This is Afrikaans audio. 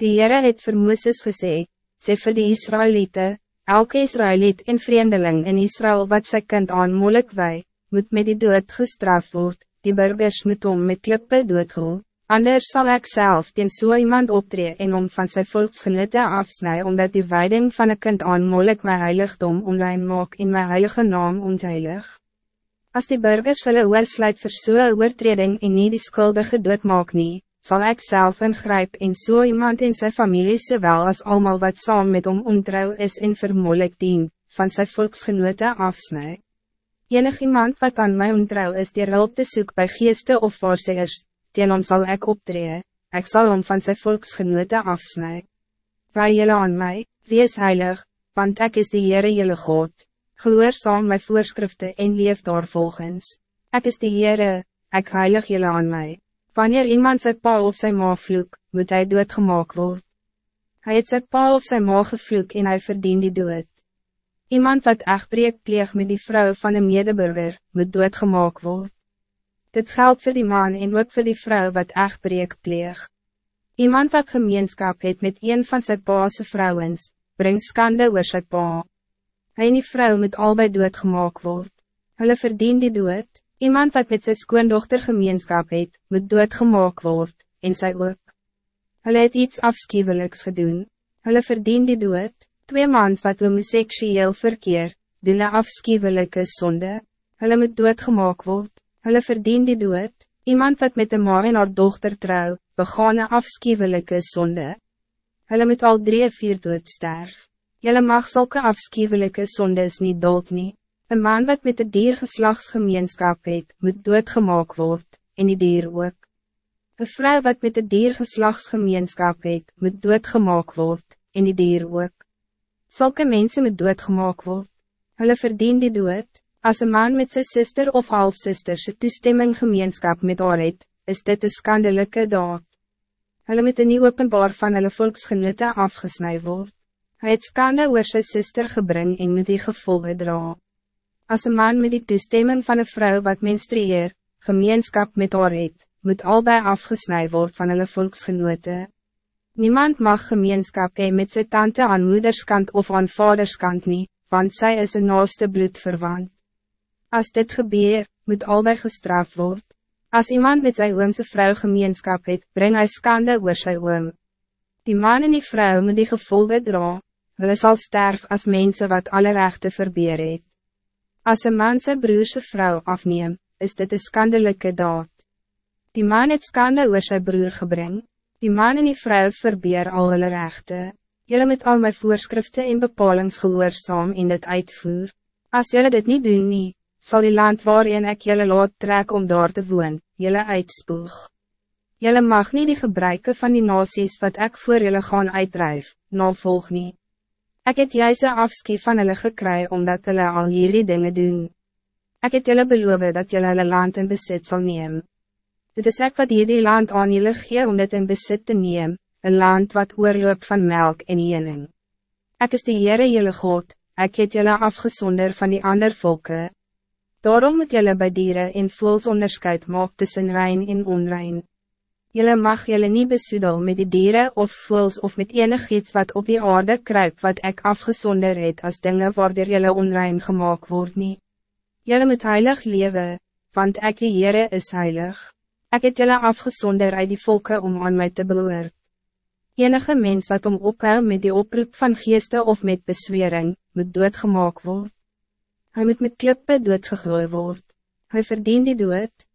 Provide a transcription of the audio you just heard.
Die Heere het vir Mooses gesê, sê vir die Israëlieten, elke Israëliet en vreemdeling in Israël wat sy kind aan moeilijk wij, moet met die dood gestraft worden, die burgers moet om met klippe doodgehol, anders zal ik zelf teen so iemand optreden en om van zijn volksgenote afsnijden omdat die wijding van een kind aan moeilijk mijn heiligdom onlijn maak in mijn heilige naam onteilig. Als die burgers hulle oorsluit vir so'n oortreding en nie die skuldige doodmaak nie, sal ek self ingryp en so iemand in zijn familie zowel als allemaal wat saam met hom ontrouw is en vermoeilik dien, van zijn volksgenote afsny. Enig iemand wat aan mij ontrouw is die hulp te soek by geeste of voorzegers, teen hom sal ek optree, ek sal hom van zijn volksgenote afsny. Waar jylle aan mij, wees heilig, want ik is de Heere jylle God gehoorzaam mijn voorschriften en leef daar volgens. Ik is de Heere, ik heilig jullie aan mij. Wanneer iemand zijn pa of zijn ma vloek, moet hij doodgemaak worden. Hij het zijn pa of zijn ma gevloek en hij verdient die dood. Iemand wat echtbreek pleeg met die vrouw van een medeburger, moet doodgemaak worden. Dit geldt voor die man en ook voor die vrouw wat echtbreek pleeg. Iemand wat gemeenschap het met een van zijn paase vrouwens, brengt skande oor sy pa. Hij en die vrouw moet albei doodgemaak word. Hulle verdien die dood. Iemand wat met sy skoondochter gemeenskap het, moet doodgemaak word, en sy ook. Hulle het iets afskieweliks gedoen. Hulle verdien die dood. Twee mans wat homoseksueel verkeer, doen een afskiewelike sonde. Hulle moet doodgemaak word. Hulle verdien die dood. Iemand wat met een ma en haar dochter trouw, begaan een afskiewelike sonde. Hulle moet al drie vier dood sterf. Jelle mag zulke afschuwelijke zondes niet dood nie. Een man wat met de dier geslachtsgemeenskap het, moet doodgemaak word, en die dier ook. Een vrouw wat met de dier geslachtsgemeenskap het, moet doodgemaak word, en die dier ook. Zulke mensen moet doodgemaak word. Hulle verdien die dood. Als een man met zijn zuster of halfzuster sy toestemming gemeenskap met haar het, is dit een skandelijke daad. Hulle moet een nieuw openbaar van hulle volksgenote afgesnij word. Hij het skande oor sy sister gebring en moet die gevolge dra. As een man met die toestemming van een vrouw wat menstrueer, gemeenskap met haar het, moet albei afgesnij worden van hulle volksgenote. Niemand mag gemeenskap hee met sy tante aan moederskant of aan vaderskant nie, want zij is een naaste bloedverwant. Als dit gebeur, moet albei gestraft worden. Als iemand met zijn oomse vrouw gemeenskap het, breng hij skande oor sy oom. Die man en die vrouw moet die gevolge dra, hulle sal sterf als mensen wat alle rechten verbeer het. As een man sy broerse vrou afneem, is dit een skandelijke daad. Die man het skande oor sy broer gebring, die man en die vrou verbeer al hulle rechten. Jullie met al mijn voorschriften en bepalings gehoorzaam in dit uitvoer. Als jullie dit niet doen nie, zal die land waarin ik jullie laat trek om daar te woon, jullie uitspoeg. Jullie mag niet die gebruiken van die nasies wat ik voor jullie gaan uitdrijf, navolg niet. Ik het juist een afskie van hulle gekry omdat hulle al hierdie dingen doen. Ik het julle beloof dat julle hulle land in besit zal nemen. Dit is ek wat hierdie land aan julle gee om dit in besit te neem, een land wat oorloop van melk en jening. Ik is de Heere julle God, ik het julle afgezonder van die ander volken. Daarom moet julle bij dieren in voels onderscheid maak tussen rein en onrein. Jelle mag jelle niet besoedel met die dieren of voels of met enig iets wat op die aarde kruip wat ik afgezonder het als dingen waardoor jelle onrein gemaakt wordt niet. Jelle moet heilig leven, want ik die Heere is heilig. Ik het jelle afgezonder uit die volken om aan mij te beloerd. Enige mens wat om ophou met die oproep van geeste of met beswering, moet doodgemaak word. Hij moet met klippe doodgegooi word. Hij verdient die dood.